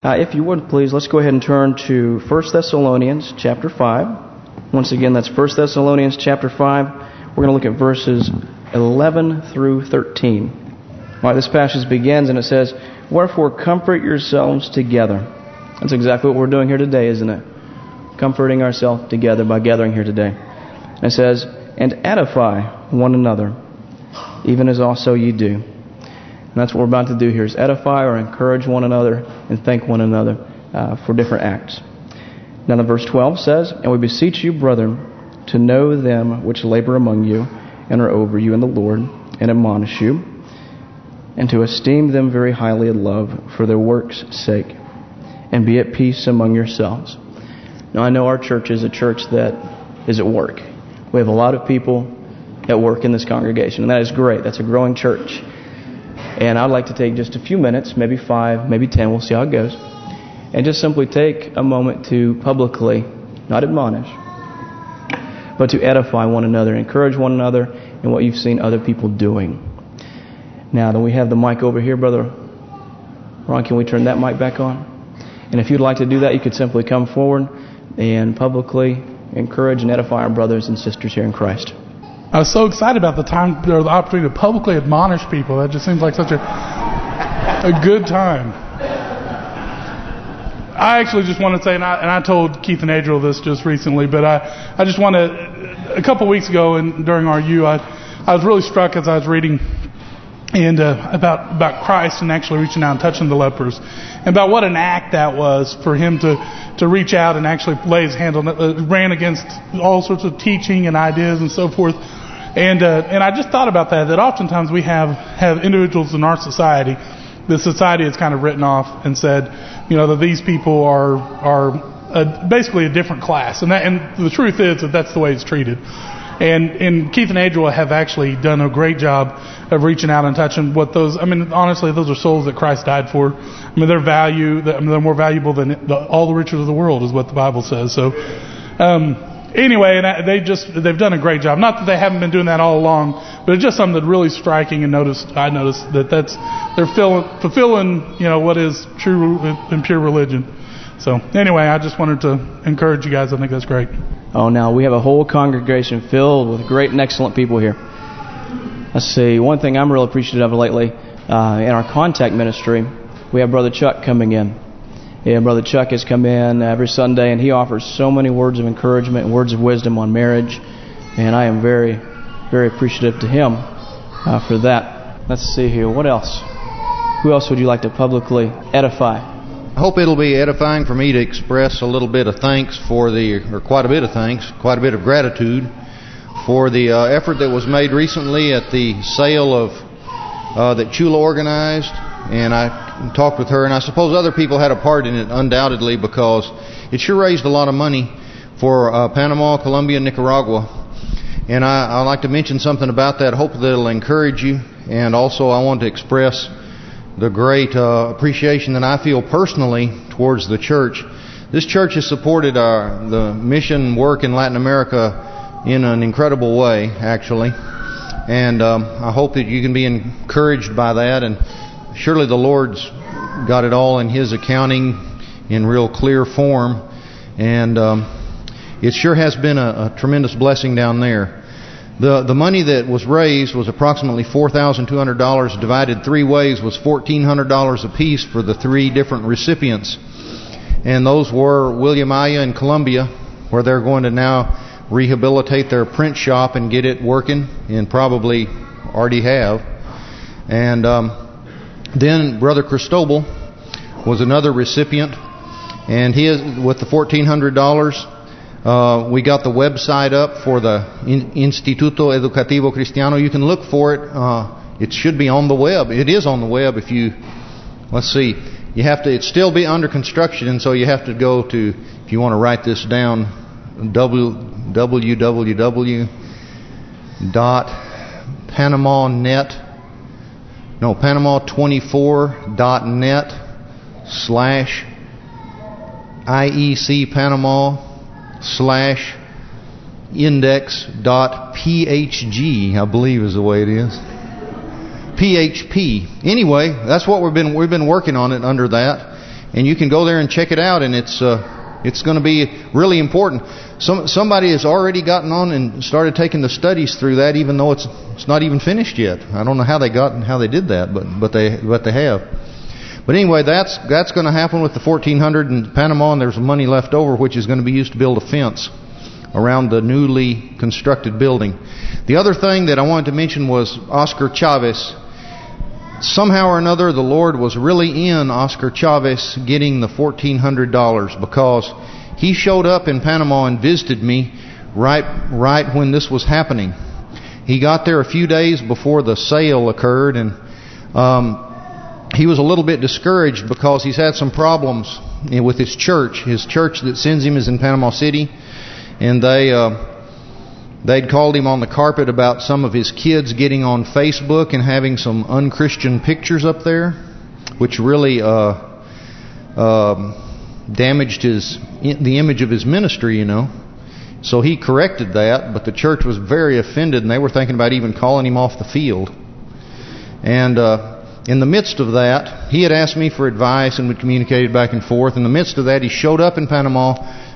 Uh, if you would, please, let's go ahead and turn to 1 Thessalonians chapter 5. Once again, that's 1 Thessalonians chapter 5. We're going to look at verses 11 through 13. All right, this passage begins and it says, Wherefore comfort yourselves together. That's exactly what we're doing here today, isn't it? Comforting ourselves together by gathering here today. And it says, And edify one another, even as also ye do. And that's what we're about to do here is edify or encourage one another and thank one another uh, for different acts. Now the verse 12 says, And we beseech you, brethren, to know them which labor among you and are over you in the Lord, and admonish you, and to esteem them very highly in love for their work's sake, and be at peace among yourselves. Now I know our church is a church that is at work. We have a lot of people at work in this congregation, and that is great. That's a growing church. And I'd like to take just a few minutes, maybe five, maybe ten, we'll see how it goes, and just simply take a moment to publicly, not admonish, but to edify one another, encourage one another in what you've seen other people doing. Now, then we have the mic over here, Brother Ron, can we turn that mic back on? And if you'd like to do that, you could simply come forward and publicly encourage and edify our brothers and sisters here in Christ. I was so excited about the time or the opportunity to publicly admonish people. That just seems like such a a good time. I actually just want to say, and I, and I told Keith and Adriel this just recently, but I I just want to, a couple weeks ago and during our U, I I was really struck as I was reading and uh, about about Christ and actually reaching out and touching the lepers, and about what an act that was for him to to reach out and actually lay his hand on it, uh, ran against all sorts of teaching and ideas and so forth. And uh, and I just thought about that. That oftentimes we have have individuals in our society, the society has kind of written off and said, you know, that these people are are a, basically a different class. And that and the truth is that that's the way it's treated. And and Keith and Adriel have actually done a great job of reaching out and touching what those. I mean, honestly, those are souls that Christ died for. I mean, they're value. I mean, they're more valuable than the, all the riches of the world, is what the Bible says. So. Um, anyway, and I, they just they've done a great job. Not that they haven't been doing that all along, but it's just something that really striking and noticed. I noticed that that's they're filling, fulfilling you know what is true and pure religion. So anyway, I just wanted to encourage you guys. I think that's great. Oh, now we have a whole congregation filled with great and excellent people here. Let's see. One thing I'm real appreciative of lately uh, in our contact ministry, we have Brother Chuck coming in. Yeah, Brother Chuck has come in every Sunday, and he offers so many words of encouragement and words of wisdom on marriage. And I am very, very appreciative to him uh, for that. Let's see here. What else? Who else would you like to publicly edify? I hope it'll be edifying for me to express a little bit of thanks for the, or quite a bit of thanks, quite a bit of gratitude for the uh, effort that was made recently at the sale of uh, that Chula organized. And I talked with her, and I suppose other people had a part in it, undoubtedly, because it sure raised a lot of money for uh, Panama, Colombia, Nicaragua. And I, I like to mention something about that. Hope that it'll encourage you. And also I want to express the great uh, appreciation that I feel personally towards the church. This church has supported our the mission work in Latin America in an incredible way, actually. And um, I hope that you can be encouraged by that. And surely the Lord's got it all in His accounting in real clear form. And um, it sure has been a, a tremendous blessing down there. The the money that was raised was approximately $4,200 divided three ways was $1,400 apiece for the three different recipients. And those were William Aya in Colombia where they're going to now rehabilitate their print shop and get it working and probably already have. And um, then Brother Cristobal was another recipient and he is with the $1,400 uh, we got the website up for the Instituto Educativo Cristiano. You can look for it. Uh, it should be on the web. It is on the web. If you, let's see, you have to. It still be under construction, and so you have to go to. If you want to write this down, www dot panamanet no panama24 dot net slash IEC Panama slash index dot index.phg, I believe is the way it is. PHP. Anyway, that's what we've been we've been working on it under that. and you can go there and check it out, and it's uh, it's going to be really important. Some somebody has already gotten on and started taking the studies through that, even though it's it's not even finished yet. I don't know how they got and how they did that, but but they but they have. But anyway, that's that's going to happen with the 1400 in Panama, and there's money left over, which is going to be used to build a fence around the newly constructed building. The other thing that I wanted to mention was Oscar Chavez. Somehow or another, the Lord was really in Oscar Chavez getting the $1,400 because he showed up in Panama and visited me right right when this was happening. He got there a few days before the sale occurred, and um, he was a little bit discouraged because he's had some problems with his church. His church that sends him is in Panama City, and they uh, they'd called him on the carpet about some of his kids getting on Facebook and having some unchristian pictures up there, which really uh, uh, damaged his the image of his ministry, you know. So he corrected that, but the church was very offended, and they were thinking about even calling him off the field. And uh, in the midst of that, he had asked me for advice, and we communicated back and forth. In the midst of that, he showed up in Panama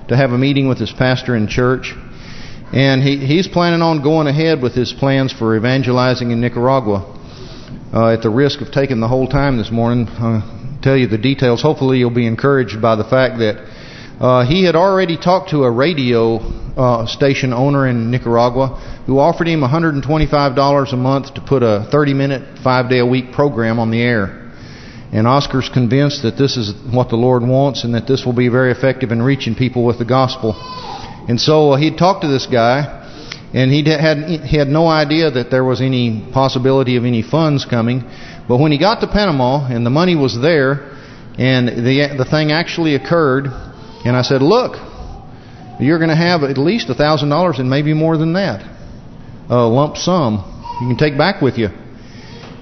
to have a meeting with his pastor in church. And he he's planning on going ahead with his plans for evangelizing in Nicaragua. Uh, at the risk of taking the whole time this morning, I'll tell you the details. Hopefully you'll be encouraged by the fact that uh, he had already talked to a radio uh, station owner in Nicaragua who offered him $125 a month to put a 30-minute, five-day-a-week program on the air. And Oscar's convinced that this is what the Lord wants and that this will be very effective in reaching people with the gospel. And so uh, he'd talked to this guy, and he had he had no idea that there was any possibility of any funds coming. But when he got to Panama and the money was there, and the the thing actually occurred, and I said, "Look, you're going to have at least a thousand dollars and maybe more than that, a lump sum you can take back with you."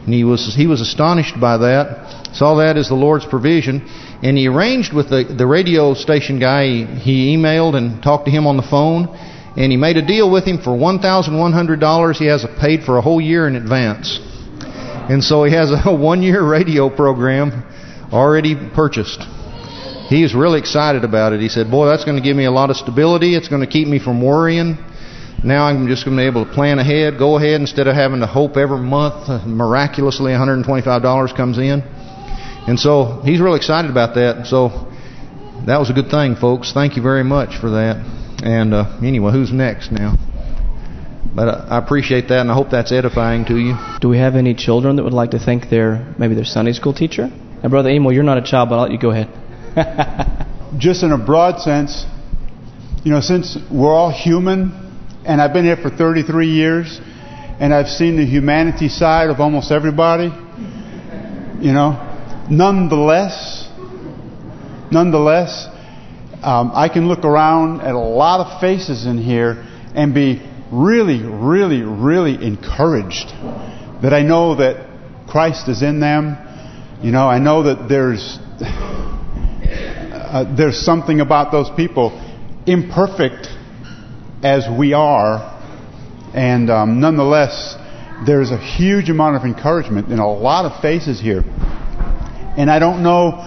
And he was he was astonished by that. Saw that as the Lord's provision. And he arranged with the, the radio station guy, he, he emailed and talked to him on the phone. And he made a deal with him for $1,100. He has it paid for a whole year in advance. And so he has a one-year radio program already purchased. He was really excited about it. He said, boy, that's going to give me a lot of stability. It's going to keep me from worrying. Now I'm just going to be able to plan ahead, go ahead, instead of having to hope every month miraculously $125 comes in. And so he's really excited about that. So that was a good thing, folks. Thank you very much for that. And uh, anyway, who's next now? But uh, I appreciate that, and I hope that's edifying to you. Do we have any children that would like to thank their maybe their Sunday school teacher? Now, Brother Emil, you're not a child, but I'll let you go ahead. Just in a broad sense, you know, since we're all human, and I've been here for 33 years, and I've seen the humanity side of almost everybody, you know, Nonetheless, nonetheless, um, I can look around at a lot of faces in here and be really, really, really encouraged that I know that Christ is in them. You know, I know that there's uh, there's something about those people, imperfect as we are, and um, nonetheless, there's a huge amount of encouragement in a lot of faces here. And I don't know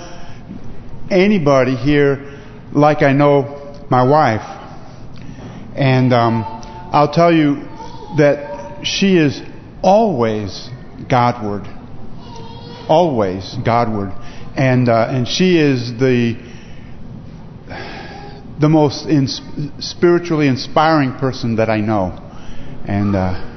anybody here like I know my wife. And um, I'll tell you that she is always Godward. Always Godward. And uh, and she is the the most in, spiritually inspiring person that I know. And uh,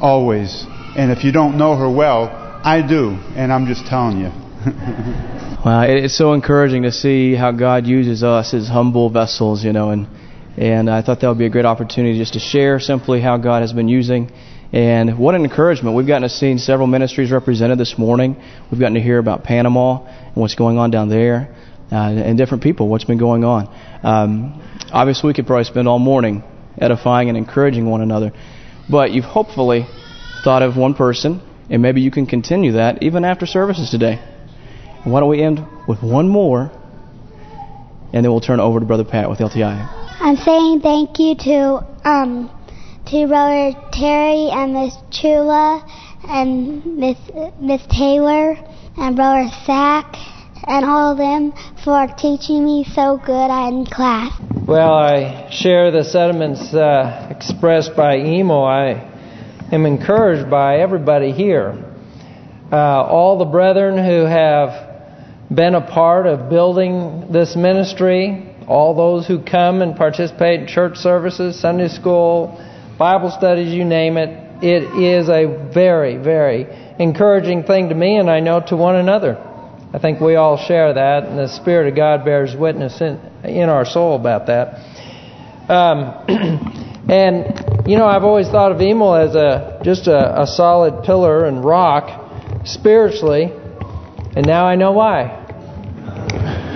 always. And if you don't know her well, I do, and I'm just telling you. wow, it's so encouraging to see how God uses us as humble vessels, you know, and and I thought that would be a great opportunity just to share simply how God has been using. And what an encouragement. We've gotten to see several ministries represented this morning. We've gotten to hear about Panama and what's going on down there. Uh, and different people, what's been going on. Um, obviously, we could probably spend all morning edifying and encouraging one another. But you've hopefully thought of one person and maybe you can continue that even after services today. And why don't we end with one more, and then we'll turn over to Brother Pat with LTI. I'm saying thank you to um to Brother Terry and Miss Chula and Miss Miss Taylor and Brother Sack and all of them for teaching me so good in class. Well, I share the sentiments uh, expressed by Emo. I am encouraged by everybody here. Uh, all the brethren who have been a part of building this ministry, all those who come and participate in church services, Sunday school, Bible studies, you name it. It is a very, very encouraging thing to me and I know to one another. I think we all share that and the Spirit of God bears witness in, in our soul about that. Um, and, you know, I've always thought of Emil as a just a, a solid pillar and rock spiritually, and now I know why.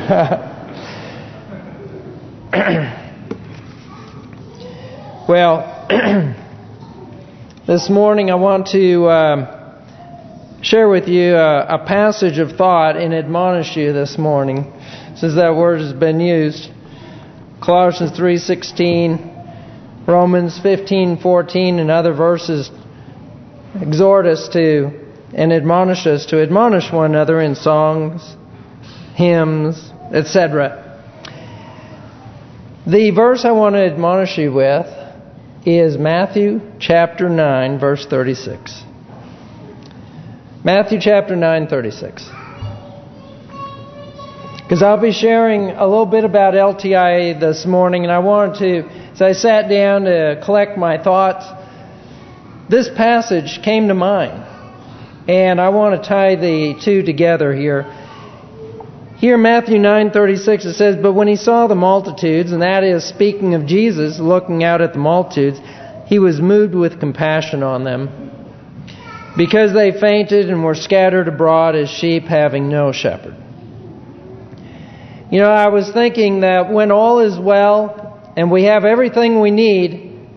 well, this morning I want to um, share with you a, a, passage of thought and admonish you this morning, since that word has been used. Colossians 3.16, Romans 15.14, and other verses exhort us to and admonish us to admonish one another in songs, hymns, etc. The verse I want to admonish you with is Matthew chapter 9, verse 36. Matthew chapter 9, 36. Because I'll be sharing a little bit about LTIA this morning, and I wanted to, as I sat down to collect my thoughts, this passage came to mind. And I want to tie the two together here. Here Matthew 9:36 it says, But when he saw the multitudes, and that is speaking of Jesus looking out at the multitudes, he was moved with compassion on them, because they fainted and were scattered abroad as sheep having no shepherd. You know, I was thinking that when all is well, and we have everything we need,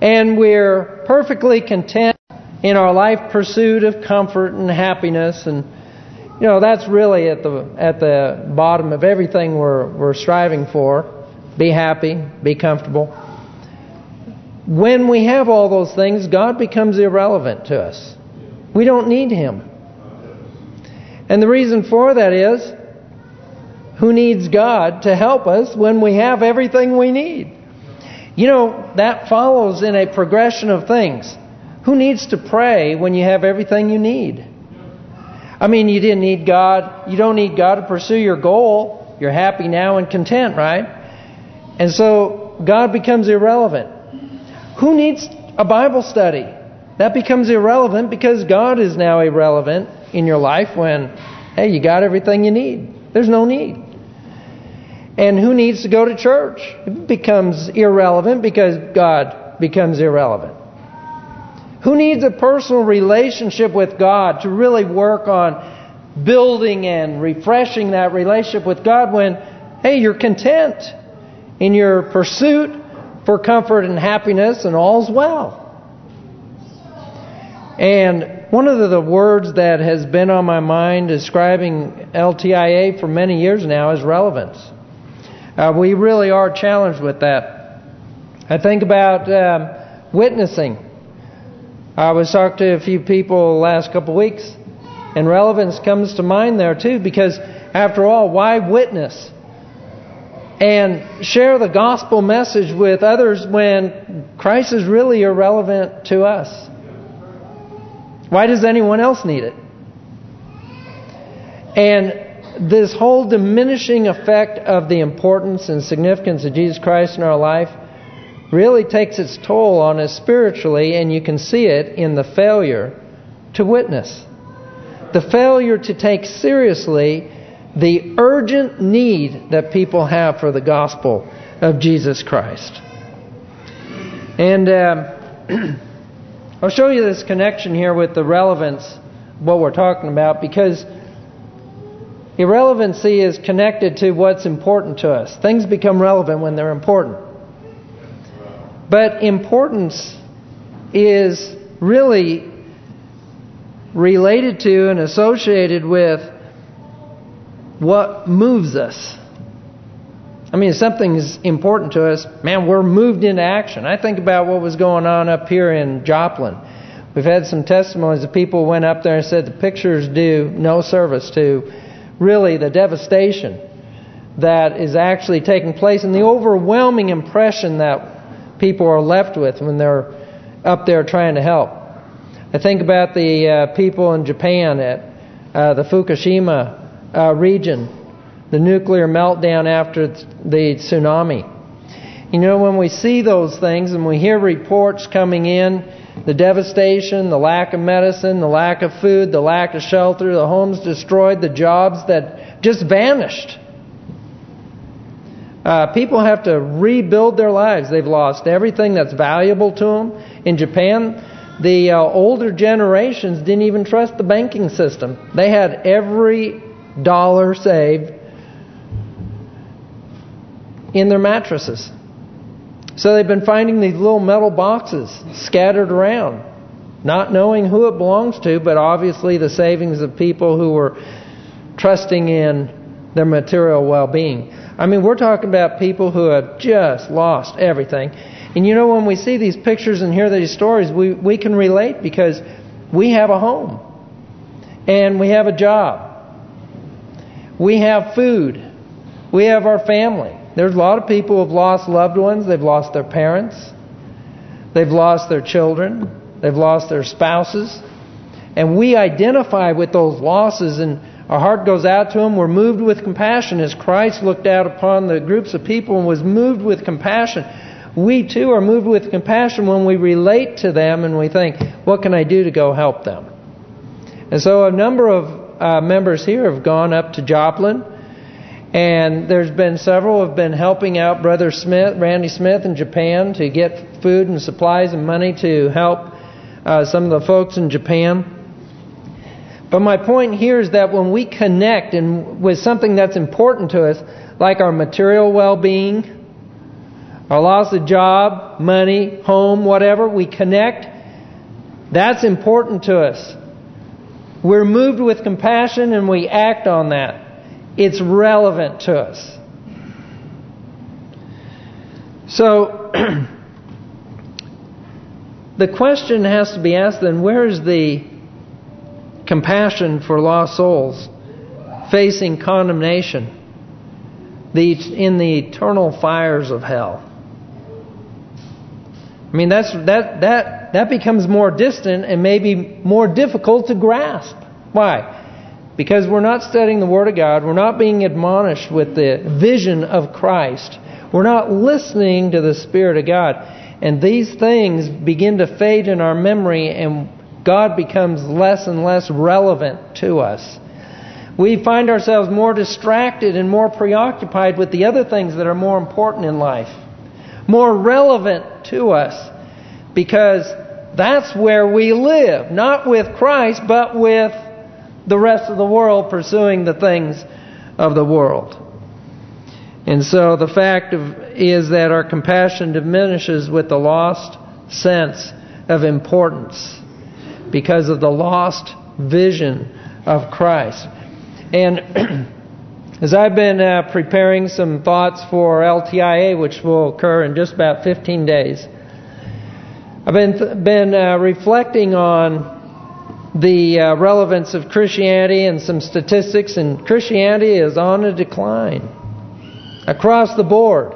and we're perfectly content in our life pursuit of comfort and happiness and you know that's really at the at the bottom of everything we're we're striving for be happy be comfortable when we have all those things God becomes irrelevant to us we don't need him and the reason for that is who needs God to help us when we have everything we need you know that follows in a progression of things who needs to pray when you have everything you need? I mean, you didn't need God. You don't need God to pursue your goal. You're happy now and content, right? And so God becomes irrelevant. Who needs a Bible study? That becomes irrelevant because God is now irrelevant in your life when, hey, you got everything you need. There's no need. And who needs to go to church? It becomes irrelevant because God becomes irrelevant. Who needs a personal relationship with God to really work on building and refreshing that relationship with God when, hey, you're content in your pursuit for comfort and happiness and all's well. And one of the words that has been on my mind describing LTIA for many years now is relevance. Uh, we really are challenged with that. I think about um, witnessing. I was talking to a few people last couple of weeks, and relevance comes to mind there too, because after all, why witness? And share the gospel message with others when Christ is really irrelevant to us. Why does anyone else need it? And this whole diminishing effect of the importance and significance of Jesus Christ in our life really takes its toll on us spiritually, and you can see it in the failure to witness. The failure to take seriously the urgent need that people have for the gospel of Jesus Christ. And um, I'll show you this connection here with the relevance what we're talking about because irrelevancy is connected to what's important to us. Things become relevant when they're important. But importance is really related to and associated with what moves us. I mean, if something's important to us, man, we're moved into action. I think about what was going on up here in Joplin. We've had some testimonies of people went up there and said the pictures do no service to really the devastation that is actually taking place and the overwhelming impression that people are left with when they're up there trying to help. I think about the uh, people in Japan at uh, the Fukushima uh, region, the nuclear meltdown after the tsunami. You know, when we see those things and we hear reports coming in, the devastation, the lack of medicine, the lack of food, the lack of shelter, the homes destroyed, the jobs that just vanished. Uh, people have to rebuild their lives. They've lost everything that's valuable to them. In Japan, the uh, older generations didn't even trust the banking system. They had every dollar saved in their mattresses. So they've been finding these little metal boxes scattered around, not knowing who it belongs to, but obviously the savings of people who were trusting in their material well-being. I mean, we're talking about people who have just lost everything. And you know, when we see these pictures and hear these stories, we, we can relate because we have a home. And we have a job. We have food. We have our family. There's a lot of people who have lost loved ones. They've lost their parents. They've lost their children. They've lost their spouses. And we identify with those losses and our heart goes out to them. We're moved with compassion as Christ looked out upon the groups of people and was moved with compassion. We too are moved with compassion when we relate to them and we think, what can I do to go help them? And so a number of uh, members here have gone up to Joplin and there's been several have been helping out Brother Smith, Randy Smith in Japan to get food and supplies and money to help uh, some of the folks in Japan. But my point here is that when we connect and with something that's important to us, like our material well-being, our loss of job, money, home, whatever, we connect, that's important to us. We're moved with compassion and we act on that. It's relevant to us. So, the question has to be asked then, where is the compassion for lost souls facing condemnation the in the eternal fires of hell? I mean, that's that that that becomes more distant and maybe more difficult to grasp. Why? Because we're not studying the Word of God. We're not being admonished with the vision of Christ. We're not listening to the Spirit of God. And these things begin to fade in our memory and God becomes less and less relevant to us. We find ourselves more distracted and more preoccupied with the other things that are more important in life. More relevant to us. Because that's where we live. Not with Christ, but with the rest of the world pursuing the things of the world. And so the fact of, is that our compassion diminishes with the lost sense of importance because of the lost vision of Christ. And as I've been uh, preparing some thoughts for LTIA, which will occur in just about 15 days, I've been been uh, reflecting on the uh, relevance of Christianity and some statistics, and Christianity is on a decline across the board.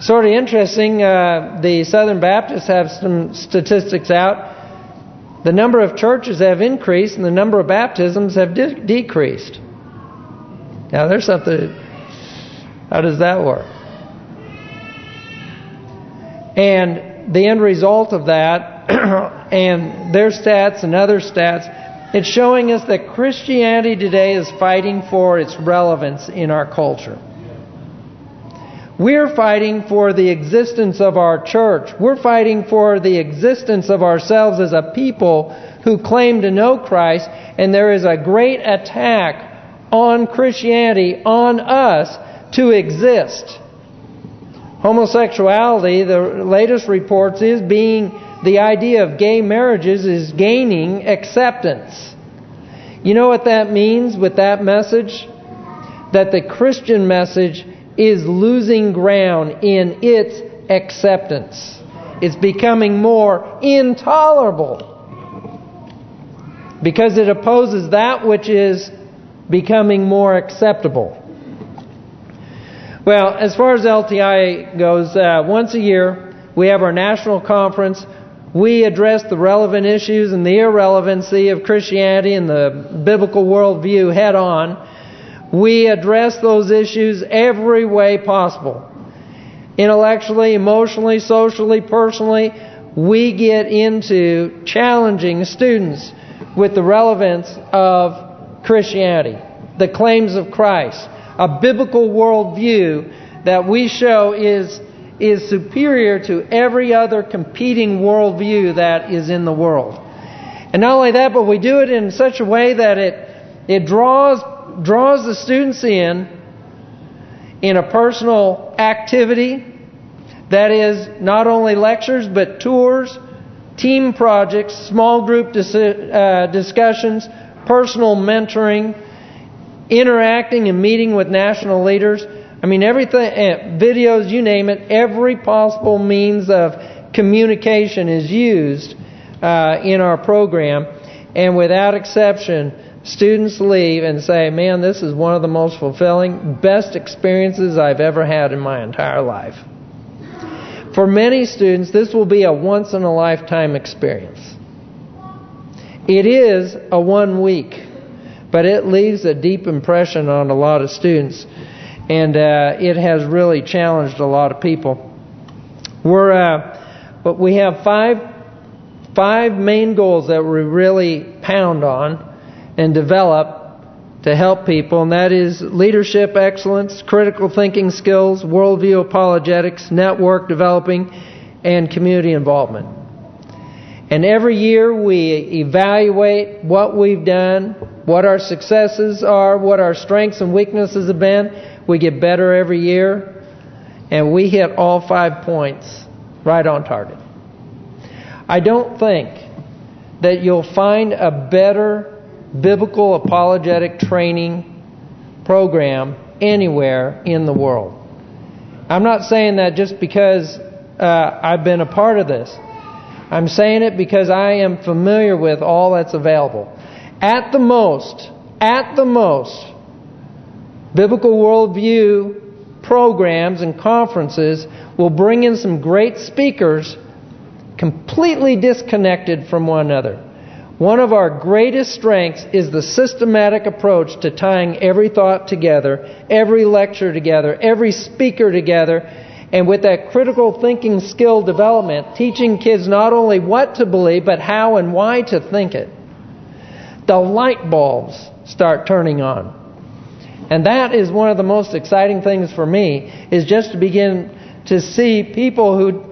Sort of interesting, uh, the Southern Baptists have some statistics out. The number of churches have increased and the number of baptisms have de decreased. Now there's something, how does that work? And the end result of that and their stats and other stats, it's showing us that Christianity today is fighting for its relevance in our culture. We're fighting for the existence of our church. We're fighting for the existence of ourselves as a people who claim to know Christ, and there is a great attack on Christianity, on us, to exist. Homosexuality, the latest reports, is being the idea of gay marriages is gaining acceptance. You know what that means with that message? That the Christian message is losing ground in its acceptance. It's becoming more intolerable because it opposes that which is becoming more acceptable. Well, as far as LTI goes, uh, once a year we have our national conference. We address the relevant issues and the irrelevancy of Christianity and the biblical worldview head on. We address those issues every way possible. Intellectually, emotionally, socially, personally, we get into challenging students with the relevance of Christianity, the claims of Christ, a biblical worldview that we show is is superior to every other competing worldview that is in the world. And not only that, but we do it in such a way that it it draws draws the students in in a personal activity that is not only lectures but tours, team projects, small group dis uh, discussions, personal mentoring, interacting and meeting with national leaders. I mean, everything, uh, videos, you name it, every possible means of communication is used uh, in our program. And without exception, students leave and say, man, this is one of the most fulfilling, best experiences I've ever had in my entire life. For many students, this will be a once-in-a-lifetime experience. It is a one week, but it leaves a deep impression on a lot of students, and uh, it has really challenged a lot of people. We're, uh, but we have five five main goals that we really pound on and develop to help people, and that is leadership excellence, critical thinking skills, worldview apologetics, network developing, and community involvement. And every year we evaluate what we've done, what our successes are, what our strengths and weaknesses have been. We get better every year, and we hit all five points right on target. I don't think that you'll find a better biblical apologetic training program anywhere in the world. I'm not saying that just because uh, I've been a part of this. I'm saying it because I am familiar with all that's available. At the most, at the most, biblical worldview programs and conferences will bring in some great speakers completely disconnected from one another. One of our greatest strengths is the systematic approach to tying every thought together, every lecture together, every speaker together, and with that critical thinking skill development, teaching kids not only what to believe, but how and why to think it. The light bulbs start turning on. And that is one of the most exciting things for me, is just to begin to see people who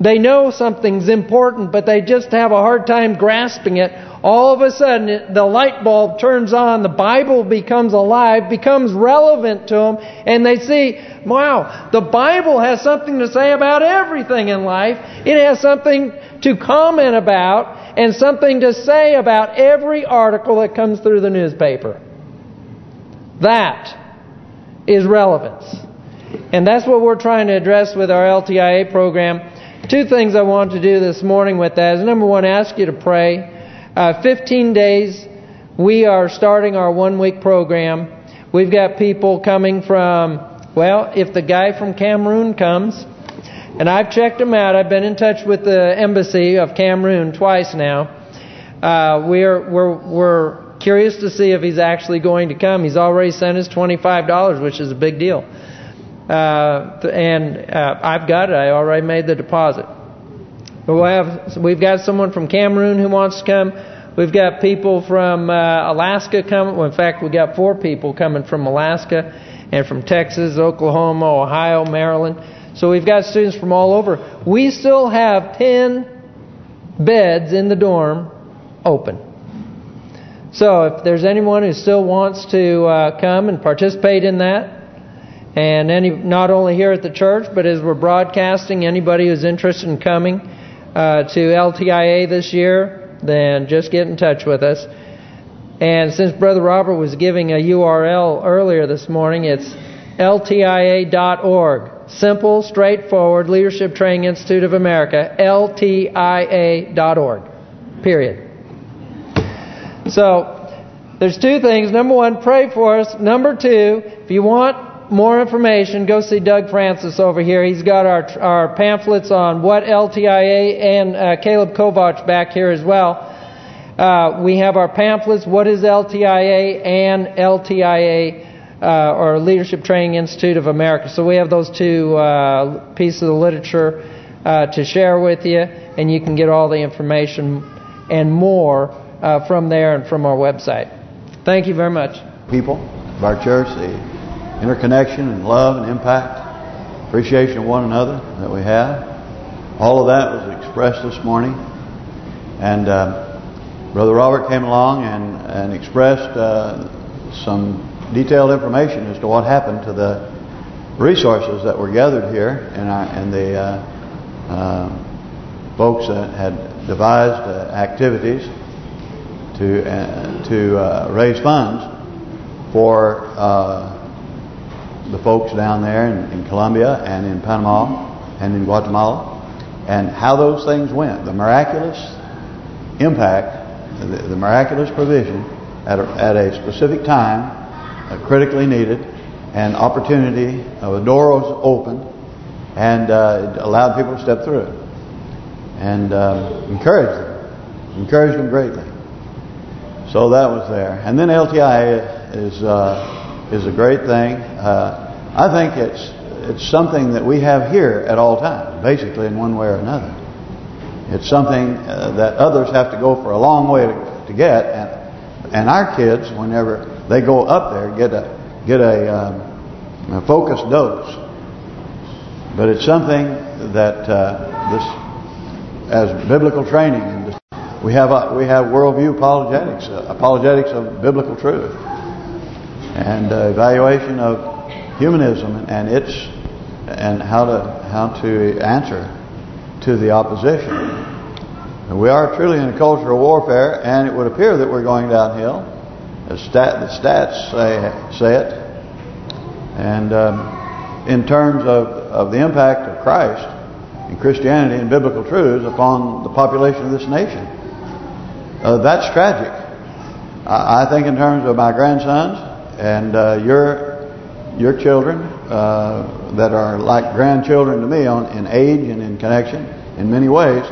they know something's important, but they just have a hard time grasping it. All of a sudden, the light bulb turns on, the Bible becomes alive, becomes relevant to them, and they see, wow, the Bible has something to say about everything in life. It has something to comment about and something to say about every article that comes through the newspaper. That is relevance. And that's what we're trying to address with our LTIA program. Two things I want to do this morning with that is number one, ask you to pray. Uh, 15 days, we are starting our one-week program. We've got people coming from, well, if the guy from Cameroon comes, and I've checked him out. I've been in touch with the embassy of Cameroon twice now. Uh, we're we're we're curious to see if he's actually going to come. He's already sent us $25, which is a big deal. Uh, and uh, I've got it. I already made the deposit. But we'll have, we've got someone from Cameroon who wants to come. We've got people from uh, Alaska coming. Well, in fact, we've got four people coming from Alaska and from Texas, Oklahoma, Ohio, Maryland. So we've got students from all over. We still have 10 beds in the dorm open. So if there's anyone who still wants to uh, come and participate in that, and any not only here at the church, but as we're broadcasting, anybody who's interested in coming uh, to LTIA this year, then just get in touch with us. And since Brother Robert was giving a URL earlier this morning, it's ltia.org. Simple, straightforward, Leadership Training Institute of America, ltia.org. Period. So, there's two things. Number one, pray for us. Number two, if you want more information, go see Doug Francis over here. He's got our our pamphlets on what LTIA and uh, Caleb Kovach back here as well. Uh, we have our pamphlets, What is LTIA and LTIA, uh, or Leadership Training Institute of America. So we have those two uh, pieces of literature uh, to share with you, and you can get all the information and more uh, from there and from our website. Thank you very much. People of our church, interconnection and love and impact, appreciation of one another that we have. All of that was expressed this morning. And uh, Brother Robert came along and, and expressed uh, some detailed information as to what happened to the resources that were gathered here and, our, and the uh, uh, folks that had devised uh, activities to uh, to uh, raise funds for the folks down there in, in Colombia and in Panama and in Guatemala and how those things went. The miraculous impact the, the miraculous provision at a, at a specific time, uh, critically needed, and opportunity, uh, the door was open, and uh, allowed people to step through. And um, encouraged them. Encouraged them greatly. So that was there. And then LTI is uh, is a great thing. Uh, I think it's it's something that we have here at all times, basically in one way or another. It's something uh, that others have to go for a long way to, to get, and and our kids, whenever they go up there, get a get a, um, a focused dose. But it's something that uh, this, as biblical training, we have a, we have worldview apologetics, uh, apologetics of biblical truth, and uh, evaluation of humanism and its and how to how to answer to the opposition. We are truly in a culture of warfare, and it would appear that we're going downhill. The, stat, the stats say, say it. And um, in terms of, of the impact of Christ and Christianity and biblical truths upon the population of this nation, uh, that's tragic. I, I, think in terms of my grandsons and uh, your your children uh, that are like grandchildren to me on in age and in connection in many ways,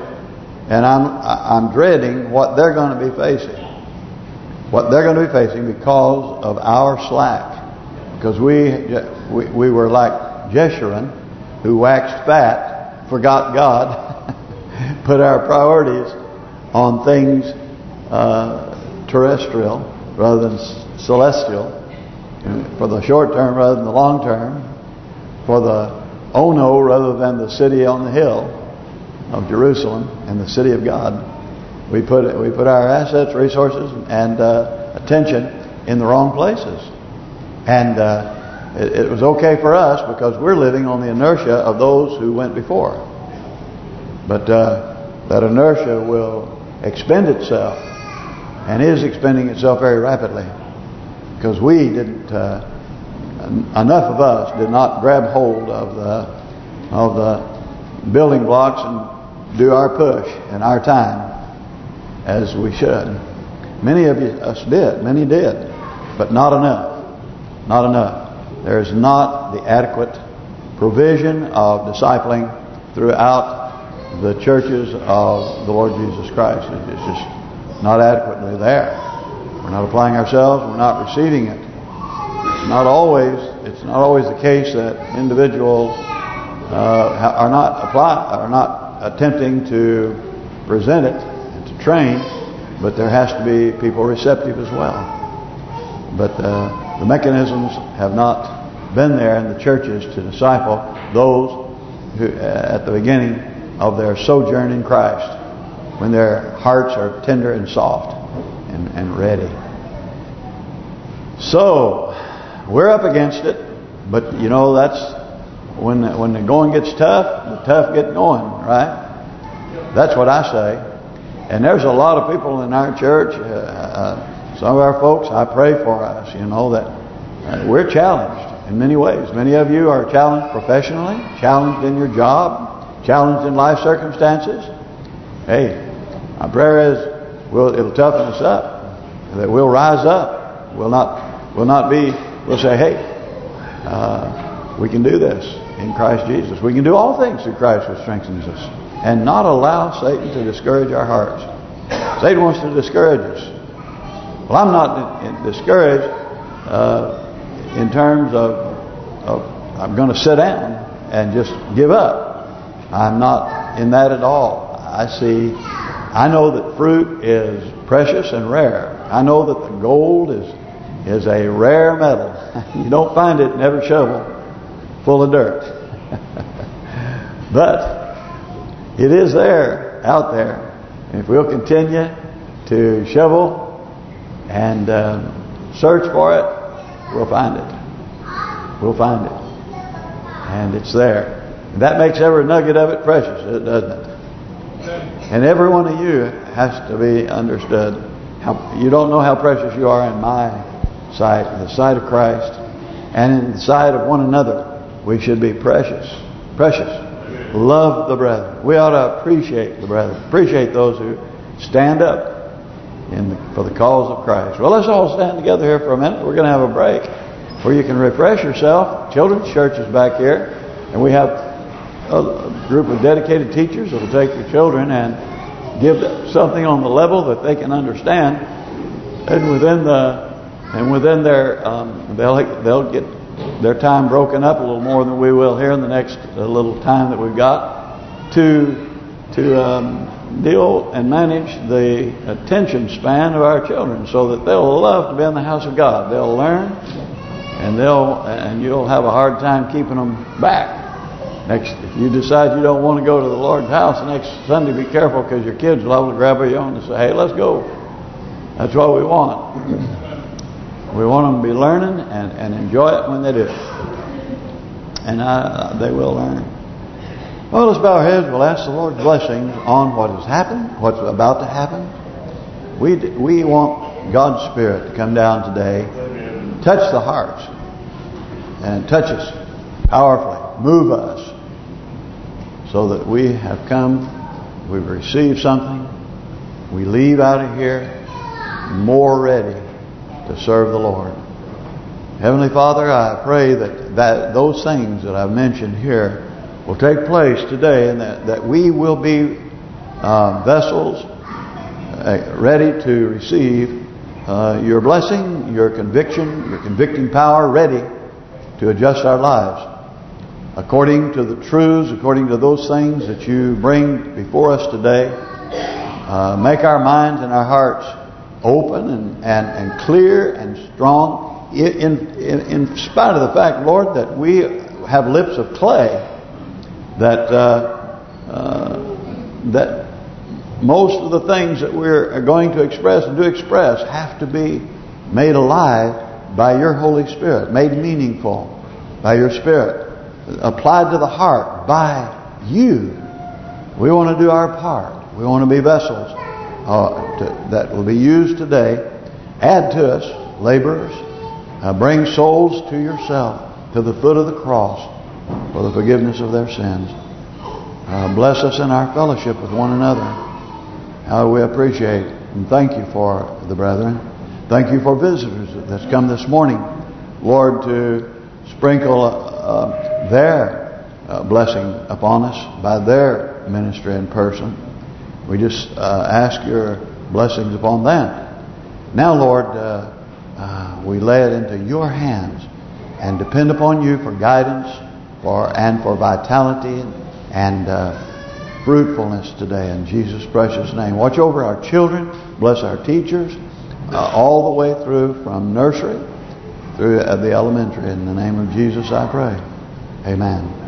and I'm I'm dreading what they're going to be facing, what they're going to be facing because of our slack, because we we, we were like Jeshurun, who waxed fat, forgot God, put our priorities on things uh, terrestrial rather than celestial for the short term rather than the long term, for the ono rather than the city on the hill of Jerusalem and the city of God. We put we put our assets, resources, and uh, attention in the wrong places, and uh, it, it was okay for us because we're living on the inertia of those who went before. But uh, that inertia will expend itself, and is expending itself very rapidly because we didn't. Uh, enough of us did not grab hold of the of the building blocks and do our push and our time as we should. Many of us did. Many did, but not enough. Not enough. There is not the adequate provision of discipling throughout the churches of the Lord Jesus Christ. It's just not adequately there. We're not applying ourselves. We're not receiving it. Not always. It's not always the case that individuals uh, are not apply are not attempting to present it and to train, but there has to be people receptive as well. But uh, the mechanisms have not been there in the churches to disciple those who, uh, at the beginning of their sojourn in Christ, when their hearts are tender and soft and, and ready. So, we're up against it, but you know that's when when the going gets tough, the tough get going, right? That's what I say. And there's a lot of people in our church, uh, uh, some of our folks, I pray for us, you know, that uh, we're challenged in many ways. Many of you are challenged professionally, challenged in your job, challenged in life circumstances. Hey, my prayer is, well, it'll toughen us up. that we'll rise up. We'll not, we'll not be, we'll say, hey, uh, we can do this in Christ Jesus. We can do all things through Christ who strengthens us. And not allow Satan to discourage our hearts. Satan wants to discourage us. Well, I'm not discouraged uh, in terms of, of I'm going to sit down and just give up. I'm not in that at all. I see, I know that fruit is precious and rare. I know that the gold is is a rare metal. you don't find it in every shovel full of dirt. but it is there, out there. If we'll continue to shovel and uh, search for it, we'll find it. We'll find it. And it's there. And that makes every nugget of it precious, doesn't it? And every one of you has to be understood. How You don't know how precious you are in my sight, in the sight of Christ, and in the sight of one another. We should be precious. Precious. Love the brethren. We ought to appreciate the brethren. Appreciate those who stand up in the, for the cause of Christ. Well, let's all stand together here for a minute. We're going to have a break where you can refresh yourself. Children's church is back here. And we have a group of dedicated teachers that will take your children and give them something on the level that they can understand. And within the and within their um, they'll they'll get their time broken up a little more than we will here in the next uh, little time that we've got to to um, deal and manage the attention span of our children so that they'll love to be in the house of God. They'll learn and they'll and you'll have a hard time keeping them back. Next, if you decide you don't want to go to the Lord's house next Sunday, be careful because your kids will to grab you and say, "Hey, let's go." That's what we want. We want them to be learning and, and enjoy it when they do. And I, they will learn. Well, let's bow our heads. We'll ask the Lord's blessing on what has happened, what's about to happen. We we want God's Spirit to come down today, touch the hearts, and touch us powerfully, move us, so that we have come, we've received something, we leave out of here more ready to serve the Lord. Heavenly Father, I pray that, that those things that I've mentioned here will take place today and that, that we will be uh, vessels uh, ready to receive uh, your blessing, your conviction, your convicting power, ready to adjust our lives according to the truths, according to those things that you bring before us today. Uh, make our minds and our hearts open and, and, and clear and strong in, in, in spite of the fact, Lord, that we have lips of clay that uh, uh, that most of the things that we're going to express and do express have to be made alive by your Holy Spirit, made meaningful by your Spirit, applied to the heart by you. We want to do our part. We want to be vessels uh, to, that will be used today. Add to us, laborers. Uh, bring souls to yourself, to the foot of the cross, for the forgiveness of their sins. Uh, bless us in our fellowship with one another. How we appreciate and thank you for the brethren. Thank you for visitors that's come this morning, Lord, to sprinkle uh, their uh, blessing upon us by their ministry in person. We just uh, ask your blessings upon that. Now, Lord, uh, uh, we lay it into your hands and depend upon you for guidance for and for vitality and uh, fruitfulness today in Jesus' precious name. Watch over our children. Bless our teachers uh, all the way through from nursery through the elementary. In the name of Jesus I pray. Amen.